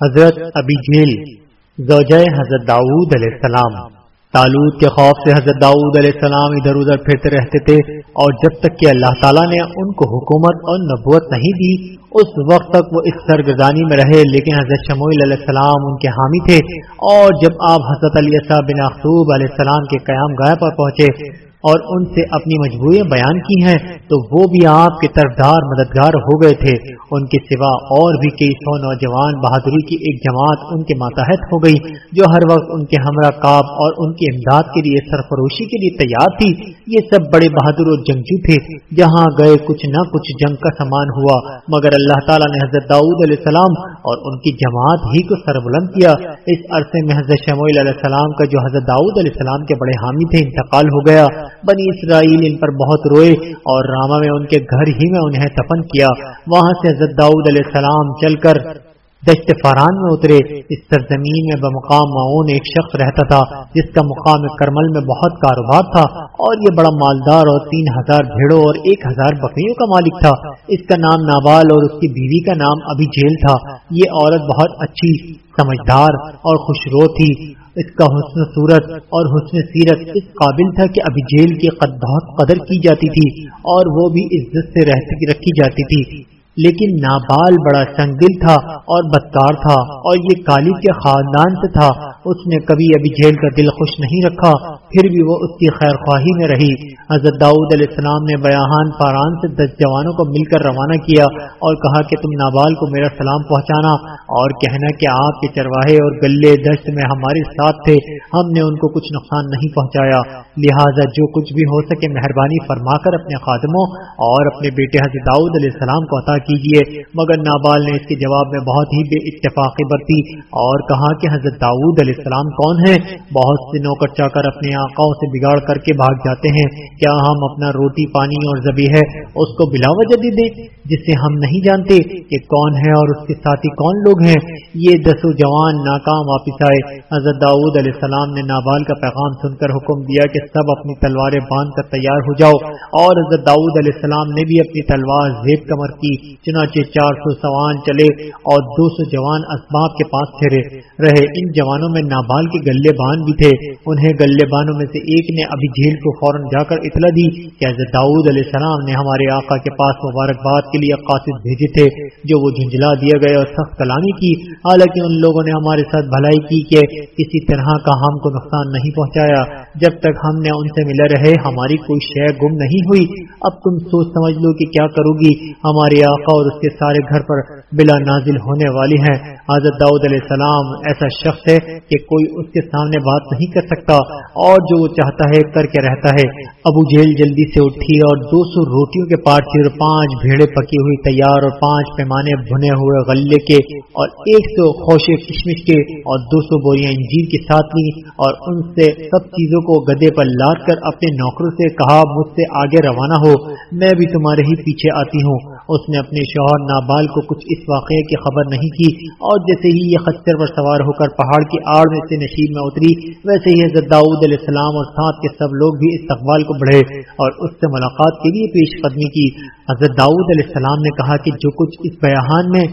حضرت ابی جھیل زوجہ حضرت داؤد علیہ السلام۔ تالود کے خوف سے حضرت داؤد علیہ السلام ادھر ادھر پھرتے رہتے تھے اور جب تک کہ اللہ تعالیٰ نے ان کو حکومت اور نبوت نہیں دی، اس وقت تک وہ اس سرگردانی میں رہے۔ لیکن حضرت شمویل علیہ السلام ان کے حامی تھے اور جب آپ حضرت علیہ بن اخصوب علیہ السلام کے قیام گاہ پر پہنچے اور ان سے اپنی مجبوریاں بیان کی ہیں، تو وہ بھی آپ کے طرفدار مددگار ہو گئے تھے۔ ان کے سوا اور بھی کئی سو نوجوان بہادری کی ایک جماعت ان کے ماتحت ہو گئی، جو ہر وقت ان کے ہمراہ کاب اور ان کی امداد کے لیے سرفروشی کے لیے تیار تھی۔ یہ سب بڑے بہادر اور جنگجو تھے، جہاں گئے کچھ نہ کچھ جنگ کا سامان ہوا۔ مگر اللہ تعالیٰ نے حضرت داؤد علیہ السلام اور ان کی جماعت ہی کو سربلند کیا۔ اس عرصے میں حضرت شمویل علیہ السلام کا جو حضرت داؤد علیہ السلام کے بڑے حامی تھے، انتقال ہو گیا۔ بنی اسرائیل ان پر بہت روئے اور راما میں ان کے گھر ہی میں انہیں تپن کیا۔ وہاں سے حضرت داؤد علیہ السلام چل کر دشت فاران میں اترے۔ اس سرزمین میں بمقام معاون ایک شخص رہتا تھا، جس کا مقام کرمل میں بہت کاروبار تھا اور یہ بڑا مالدار اور تین ہزار بھیڑوں اور ایک ہزار بکریوں کا مالک تھا۔ اس کا نام نابال اور اس کی بیوی کا نام ابھی جیل تھا۔ یہ عورت بہت اچھی، سمجھدار اور خوشرو تھی۔ اس کا حسن صورت اور حسن سیرت اس قابل تھا کہ ابھی جیل کی قد بہت قدر کی جاتی تھی اور وہ بھی عزت سے رکھی جاتی تھی۔ لیکن نابال بڑا سنگ دل تھا اور بدکار تھا اور یہ کالی کے خاندان سے تھا۔ اس نے کبھی ابھی جھیل کا دل خوش نہیں رکھا، پھر بھی وہ اس کی خیر خواہی میں رہی۔ حضرت داؤد علیہ السلام نے بیاہان پاران سے دس جوانوں کو مل کر روانہ کیا اور کہا کہ تم نابال کو میرا سلام پہنچانا اور کہنا کہ آپ کے چرواہے اور گلے دشت میں ہمارے ساتھ تھے، ہم نے ان کو کچھ نقصان نہیں پہنچایا۔ لہٰذا جو کچھ بھی ہو سکے مہربانی فرما کر اپنے خادموں اور اپنے بیٹے حضرت داؤد علیہ السلام کو عطا کیجیے۔ مگر نابال نے اس کے جواب میں بہت ہی بے اتفاقی برتی اور کہا کہ حضرت داؤد علیہ السلام کون ہے بہت سے نوکر چا کر اپنے آقاؤں سے بگاڑ کر کے بھاگ جاتے ہیں۔ کیا ہم اپنا روٹی، پانی اور زبی ہے؟ اس کو بلا وجہ دے دیں جسے ہم نہیں جانتے کہ کون ہے اور اس کے ساتھی کون لوگ ہیں۔ یہ دسو جوان ناکام واپس آئے۔ حضرت داؤد علیہ السلام نے نابال کا پیغام سن کر حکم دیا کہ سب اپنی تلواریں باندھ کر تیار ہو جاؤ۔ اور حضرت داؤد علیہ السلام نے بھی اپنی تلوار زیب کمر کی۔ چنانچہ چار سو سوان چلے اور دو سو جوان اسباب کے پاس ٹھہرے۔ رہے ان جوانوں میں نابال کے گلے بان بھی تھے۔ انہیں گلے بانوں میں سے ایک نے ابھی جھیل کو فوراً جا کر اطلاع دی کہ حضرت داؤد علیہ السلام نے ہمارے آقا کے پاس مبارکباد کے لیے قاصد بھیجے تھے، جو وہ جھنجلا دیا گئے اور سخت کلامی کی۔ حالانکہ ان لوگوں نے ہمارے ساتھ بھلائی کی کہ کسی طرح کا ہم کو نقصان نہیں پہنچایا۔ جب تک ہم نے ان سے ملے رہے، ہماری کوئی شے گم نہیں ہوئی۔ اب تم سوچ سمجھ لو کہ کیا کرو گی؟ ہمارے آقا اور اس کے سارے گھر پر بلا نازل ہونے والی ہیں۔ حضرت داؤد علیہ السلام ایسا شخص ہے کہ کوئی اس کے سامنے بات نہیں کر سکتا اور جو وہ چاہتا ہے کر کے رہتا ہے۔ ابو جیل جلدی سے اٹھی اور دو سو روٹیوں کے پارچے اور پانچ بھیڑے پکی ہوئی تیار اور پانچ پیمانے بھنے ہوئے غلے کے اور ایک سو خوشے کشمش کے اور دو سو بوریاں انجیر کے ساتھ لی اور ان سے سب چیزوں کو گدے پر لاد کر اپنے نوکروں سے کہا، مجھ سے آگے روانہ ہو، میں بھی تمہارے ہی پیچھے آتی ہوں۔ اس نے اپنے شوہر نابال کو کچھ اس واقعے کی خبر نہیں کی اور جیسے ہی یہ خچر پر سوار ہو کر پہاڑ کی آڑ میں سے نشیب میں اتری، ویسے ہی حضرت داؤد علیہ السلام اور ساتھ کے سب لوگ بھی استقبال کو بڑھے اور اس سے ملاقات کے لیے پیش قدمی کی۔ حضرت داؤد علیہ السلام نے کہا کہ جو کچھ اس بیان میں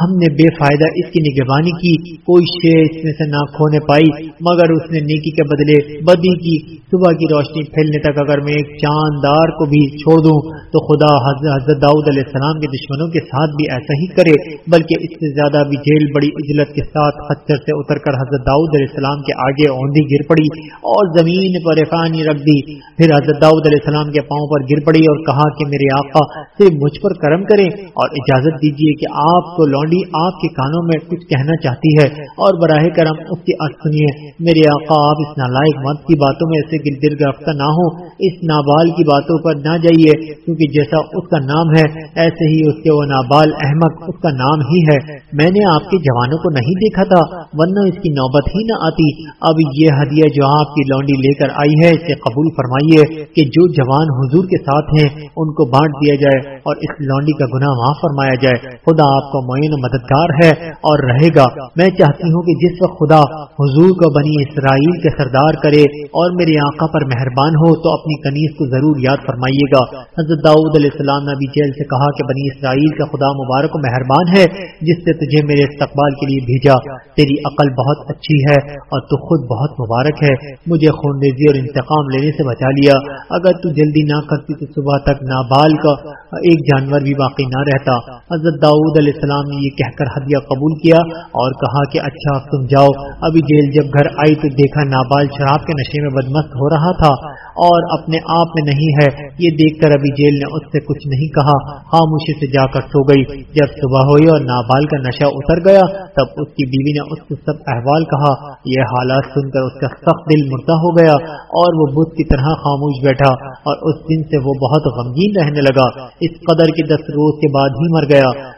ہم نے بے فائدہ اس کی نگبانی کی، کوئی شے اس میں سے نہ کھونے پائی، مگر اس نے نیکی کے بدلے بدی کی۔ صبح کی روشنی پھیلنے تک اگر میں ایک چاندار کو بھی چھوڑ دوں، تو خدا حضرت داؤد علیہ السلام کے دشمنوں کے ساتھ بھی ایسا ہی کرے، بلکہ اس سے زیادہ بھی جیل بڑی اجلت کے ساتھ خچر سے اتر کر حضرت داؤد علیہ السلام کے آگے اوندھی گر پڑی اور زمین پر افانی رکھ دی۔ پھر حضرت داؤد علیہ السلام کے پاؤں پر گر پڑی اور کہا کہ میرے آقا، صرف مجھ پر کرم کریں اور اجازت دیجیے کہ آپ کو لونڈ لونڈی آپ کے کانوں میں کچھ کہنا چاہتی ہے اور براہ کرم اس کی عرض سنیے، میرے آقا، آپ اس نالائق مرد کی باتوں میں ایسے دل گرفتہ نہ ہو اس نابال کی باتوں پر نہ جائیے، کیونکہ جیسا اس کا نام ہے، ایسے ہی اس کے وہ نابال احمد اس کا نام ہی ہے۔ میں نے آپ کے جوانوں کو نہیں دیکھا تھا، ورنہ اس کی نوبت ہی نہ آتی۔ اب یہ ہدیہ جو آپ کی لونڈی لے کر آئی ہے، اسے قبول فرمائیے کہ جو جوان حضور کے ساتھ ہیں، ان کو بانٹ دیا جائے اور اس لونڈی کا گناہ معاف فرمایا جائے۔ خدا آپ کو معین مددگار ہے اور رہے گا۔ میں چاہتی ہوں کہ جس وقت خدا حضور کو بنی اسرائیل کے سردار کرے اور میرے آقا پر مہربان ہو تو اپنی کنیز کو ضرور یاد فرمائیے گا۔ حضرت داؤد علیہ السلام نے ابھی جیل سے کہا کہ بنی اسرائیل کا خدا مبارک و مہربان ہے، جس سے تجھے میرے استقبال کے لیے بھیجا۔ تیری عقل بہت اچھی ہے اور تو خود بہت مبارک ہے۔ مجھے خون ریزی اور انتقام لینے سے بچا لیا۔ اگر تو جلدی نہ کرتی تو صبح تک نابال کا ایک جانور بھی باقی نہ رہتا۔ حضرت داؤد علیہ السلام نے یہ کہہ کر ہدیہ قبول کیا اور کہا کہ اچھا تم جاؤ۔ ابھی جیل جب گھر آئی تو دیکھا نابال شراب کے نشے میں بدمست ہو رہا تھا اور اپنے آپ میں نہیں ہے۔ یہ دیکھ کر ابھی جیل نے اس سے کچھ نہیں کہا۔ خاموشی سے جا کر سو گئی۔ جب صبح ہوئی اور نابال کا نشہ اتر گیا تب اس کی بیوی نے اس کو سب احوال کہا۔ یہ حالات سن کر اس کا سخت دل مردہ ہو گیا اور وہ بدھ کی طرح خاموش بیٹھا اور اس دن سے وہ بہت غمگین رہنے لگا۔ اس قدر کی دس روز کے بعد ہی مر گیا۔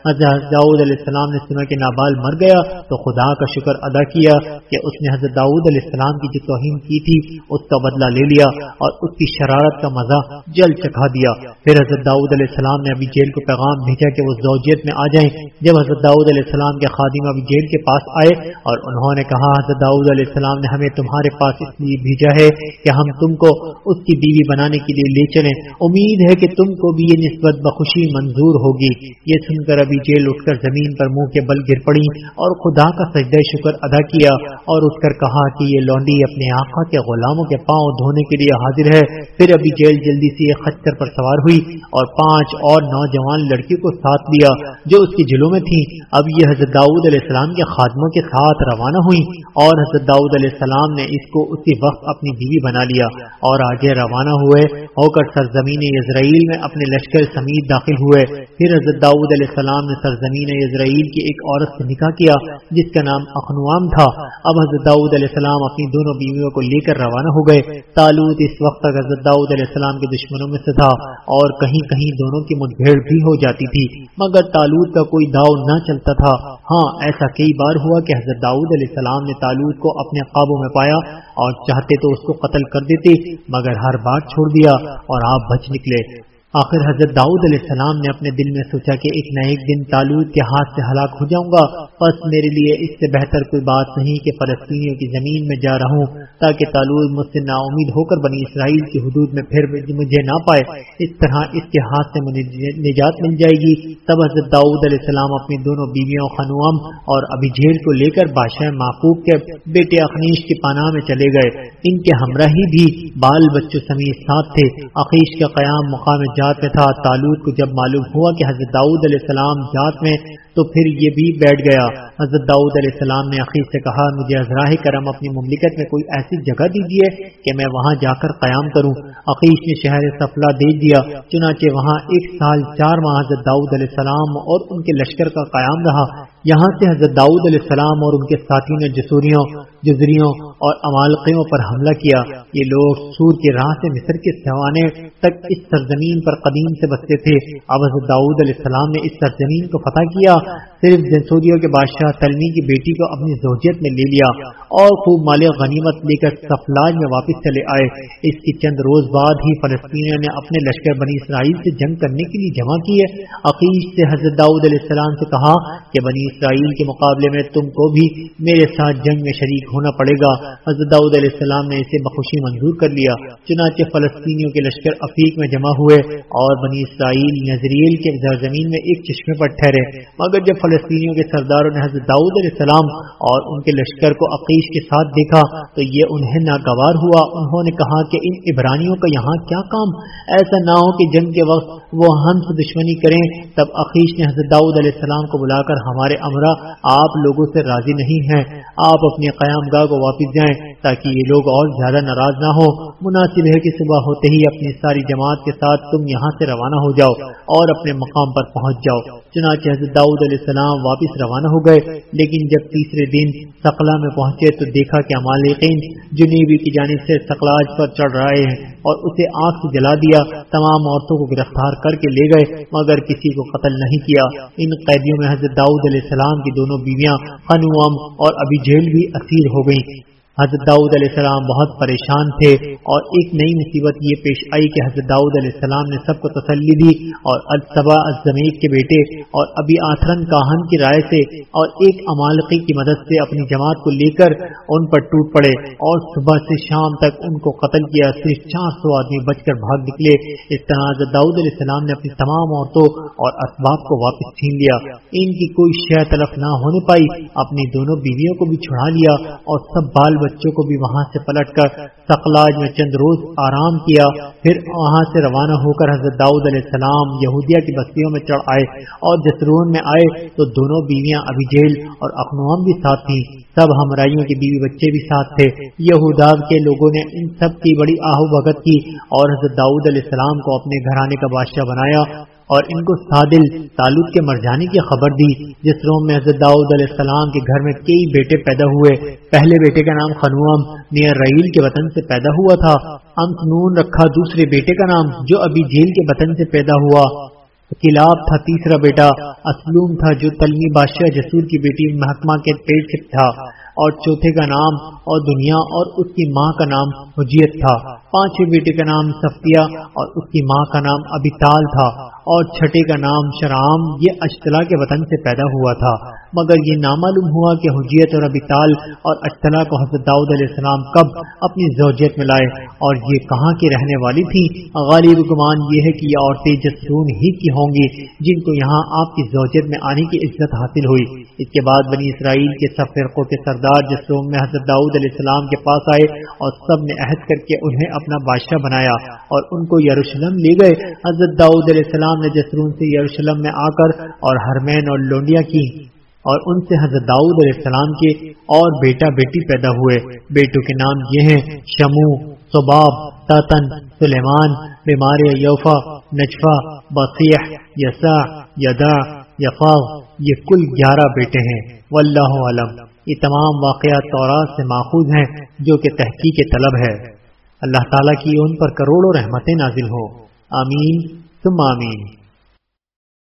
داؤد علیہ السلام نے سنا کہ نابال مر گیا تو خدا کا شکر ادا کیا کہ اس نے حضرت داؤد علیہ السلام کی جو توہین کی تھی، اس کا بدلہ لے لیا اور اس کی شرارت کا مزہ جل چکھا دیا۔ پھر حضرت داؤد علیہ السلام نے ابھی جیل کو پیغام بھیجا کہ وہ زوجیت میں آ جائیں۔ جب حضرت داؤد علیہ السلام کے خادم ابھی جیل کے پاس آئے اور انہوں نے کہا، حضرت داؤد علیہ السلام نے ہمیں تمہارے پاس اس لیے بھیجا ہے کہ ہم تم کو اس کی بیوی بنانے کے لیے لے چلیں۔ امید ہے کہ تم کو بھی یہ نسبت بخوشی منظور ہوگی۔ یہ سن کر ابھی جیل اٹھ کر زمین پر منہ کے بل گر پڑی اور خدا کا سجدہ شکر ادا کیا اور اٹھ کر کہا کہ یہ لونڈی اپنے آقا کے غلاموں کے پاؤں دھونے کے لیے حاضر ہے۔ پھر ابھی جیل جلدی سے ایک خچر پر سوار ہوئی اور پانچ اور نوجوان لڑکی کو ساتھ لیا جو اس کی جلوں میں تھی اب یہ حضرت داؤد علیہ السلام کے خادموں کے ساتھ روانہ ہوئی اور حضرت داؤد علیہ السلام نے اس کو اسی وقت اپنی بیوی بنا لیا اور آگے روانہ ہوئے۔ ہو کر سرزمین اسرائیل میں اپنے لشکر سمیت داخل ہوئے۔ پھر حضرت داؤد علیہ السلام نے سرزمین اسرائیل کی ایک عورت سے نکاح کیا، جس کا نام اخنوام تھا۔ اب حضرت داؤد علیہ السلام اپنی دونوں بیویوں کو لے کر روانہ ہو گئے۔ تالوت اس وقت تک حضرت داؤد علیہ السلام کے دشمنوں میں سے تھا اور کہیں کہیں دونوں کی مٹبھیڑ بھی ہو جاتی تھی۔ مگر تالوت کا کوئی داؤ نہ چلتا تھا۔ ہاں ایسا کئی بار ہوا کہ حضرت داؤد علیہ السلام نے تالوت کو اپنے قابو میں پایا اور چاہتے تو اس کو قتل کر دیتے، مگر ہر بات چھوڑ دیا اور آپ بچ نکلے۔ آخر حضرت داؤد علیہ السلام نے اپنے دل میں سوچا کہ ایک نہ ایک دن تالوت کے ہاتھ سے ہلاک ہو جاؤں گا۔ بس میرے لیے اس سے بہتر کوئی بات نہیں کہ فلسطینیوں کی زمین میں جا رہا ہوں تاکہ تالود مجھ سے نا امید ہو کر بنی اسرائیل کی حدود میں پھر مجھے نہ پائے۔ اس طرح اس کے ہاتھ سے مجھے نجات مل جائے گی۔ تب حضرت داؤد علیہ السلام اپنی دونوں بیویوں خنوم اور ابھی جھیل کو لے کر بادشاہ محفوظ کے بیٹے اخنیش کی پناہ میں چلے گئے۔ ان کے ہمراہی بھی بال بچوں سمیت ساتھ تھے۔ عقیش کا قیام مقام جات میں تھا، تالوت کو جب معلوم ہوا کہ حضرت داؤد علیہ السلام جات میں، تو پھر یہ بھی بیٹھ گیا۔ حضرت داؤد علیہ السلام نے عقیق سے کہا، مجھے ازراہ کرم اپنی مملکت میں کوئی ایسی جگہ دیجیے کہ میں وہاں جا کر قیام کروں۔ عقیش نے شہر سفلا دے دیا، چنانچہ وہاں ایک سال چار ماہ حضرت داؤد علیہ السلام اور ان کے لشکر کا قیام رہا۔ یہاں سے حضرت داؤد علیہ السلام اور ان کے ساتھیوں نے جسوریوں، جزریوں اور امالقیوں پر حملہ کیا۔ یہ لوگ سور کے راہ سے مصر کے سوانے تک اس سرزمین پر قدیم سے بستے تھے۔ اب حضرت داؤد علیہ السلام نے اس سرزمین کو فتح کیا۔ صرف جنسوریوں کے بادشاہ تلمی کی بیٹی کو اپنی زوجیت میں لے لیا اور خوب مال غنیمت لے کر سفلاج میں واپس چلے آئے۔ اس کی چند روز بعد ہی فلسطینیوں نے اپنے لشکر بنی اسرائیل سے جنگ کرنے کے لیے جمع کیے۔ عقیش سے حضرت داؤد علیہ السلام سے کہا کہ بنی اسرائیل کے مقابلے میں تم کو بھی میرے ساتھ جنگ میں شریک ہونا پڑے گا۔ حضرت داؤد علیہ السلام نے اسے بخوشی منظور کر لیا۔ چنانچہ فلسطینیوں کے لشکر افیق میں جمع ہوئے اور بنی اسرائیل نظریل کے زمین میں ایک چشمے پر ٹھہرے۔ مگر جب فلسطینیوں کے سرداروں نے حضرت داؤد علیہ السلام اور ان کے لشکر کو عقیش کے ساتھ دیکھا تو یہ انہیں ناگوار ہوا۔ انہوں نے کہا کہ ان عبرانیوں کا یہاں کیا کام؟ ایسا نہ ہو کہ جنگ کے وقت وہ ہم سے دشمنی کریں۔ تب عقیش نے حضرت داؤد علیہ السلام کو بلا کر ہمارے امرا، آپ لوگوں سے راضی نہیں ہیں۔ آپ اپنے قیام گاہ کو واپس جائیں تاکہ یہ لوگ اور زیادہ ناراض نہ ہو مناسب ہے کہ صبح ہوتے ہی اپنی ساری جماعت کے ساتھ تم یہاں سے روانہ ہو جاؤ اور اپنے مقام پر پہنچ جاؤ۔ چنانچہ حضرت داؤد علیہ السلام واپس روانہ ہو گئے، لیکن جب تیسرے دن سقلا میں پہنچے تو دیکھا کہ امالقین جنیبی کی جانب سے سقلاج پر چڑھ رہے ہیں اور اسے آنکھ سے جلا دیا۔ تمام عورتوں کو گرفتار کر کے لے گئے، مگر کسی کو قتل نہیں کیا۔ ان قیدیوں میں حضرت داؤد علیہ السلام کی دونوں بیویاں خنوم اور ابھی جیل بھی اسیر ہو گئیں۔ حضرت داؤد علیہ السلام بہت پریشان تھے اور ایک نئی مصیبت یہ پیش آئی کہ حضرت داؤد علیہ السلام نے سب کو تسلی دی اور الصبا الزمیق کے بیٹے اور ابھی آتھرن کاہن کی رائے سے اور ایک امالقی کی مدد سے اپنی جماعت کو لے کر ان پر ٹوٹ پڑے اور صبح سے شام تک ان کو قتل کیا صرف چار سو آدمی بچ کر بھاگ نکلے۔ اس طرح حضرت داؤد علیہ السلام نے اپنی تمام عورتوں اور اسباب کو واپس چھین لیا۔ ان کی کوئی شہ تلف نہ ہونے پائی۔ اپنی دونوں بیویوں کو بھی چھڑا لیا اور سب بال بچوں کو بھی وہاں سے پلٹ کر سقلاج میں چند روز آرام کیا، پھر وہاں سے روانہ ہو کر حضرت داؤد علیہ السلام یہودیہ کی بستیوں میں چڑھ آئے اور جسرون میں آئے تو دونوں بیویاں ابھی جیل اور اخنوم بھی ساتھ تھیں۔ سب ہمراہیوں کے بیوی بچے بھی ساتھ تھے۔ یہوداب کے لوگوں نے ان سب کی بڑی آہو بھگت کی اور حضرت داؤد علیہ السلام کو اپنے گھرانے کا بادشاہ بنایا۔ اور ان کو سادل تعلق کے مر جانے کی خبر دی، جس روم میں حضرت داؤد علیہ السلام کے گھر میں کئی بیٹے پیدا ہوئے۔ پہلے بیٹے کا نام خنوم نیر رحیل کے وطن سے پیدا ہوا تھا۔ نون رکھا دوسرے بیٹے کا نام، جو ابھی جیل کے وطن سے پیدا ہوا۔ کلاب تھا تیسرا بیٹا، اسلوم تھا جو تلمی بادشاہ جسور کی بیٹی محکمہ کے پیٹ سے تھا۔ اور چوتھے کا نام، اور دنیا اور اس کی ماں کا نام حجیت تھا۔ پانچویں بیٹے کا نام سفتیا اور اس کی ماں کا نام ابیتال تھا۔ اور چھٹے کا نام شرام، یہ اشتلا کے وطن سے پیدا ہوا تھا۔ مگر یہ نامعلوم ہوا کہ حجیت اور ابی تال اور اشتلا کو حضرت داؤد علیہ السلام کب اپنی زوجیت میں لائے۔ اور یہ کہاں کی رہنے والی تھی؟ غالب گمان یہ ہے کہ یہ عورتیں جسون ہی کی ہوں گی، جن کو یہاں آپ کی زوجیت میں آنے کی عزت حاصل ہوئی۔ اس کے بعد بنی اسرائیل کے سب فرقوں کے سردار جسروم میں حضرت داؤد علیہ السلام کے پاس آئے اور سب نے عہد کر کے انہیں اپنا بادشاہ بنایا اور ان کو یروشلم لے گئے۔ حضرت داؤد علیہ السلام نے جسرون سے یروشلم میں آ کر اور ہرمین اور لونڈیا کی اور ان سے حضرت داؤد علیہ السلام کے اور بیٹا بیٹی پیدا ہوئے۔ بیٹوں کے نام یہ ہیں شمو، صباب، تاتن، سلیمان، بیمار یوفا، نجفا، بصیح یسا یدا، یفاغ، یہ کل گیارہ بیٹے ہیں۔ واللہ علم یہ تمام واقعات تورات سے ماخوذ ہیں جو کہ تحقیق طلب ہے۔ اللہ تعالیٰ کی ان پر کروڑوں رحمتیں نازل ہو آمین۔ ثم آمین۔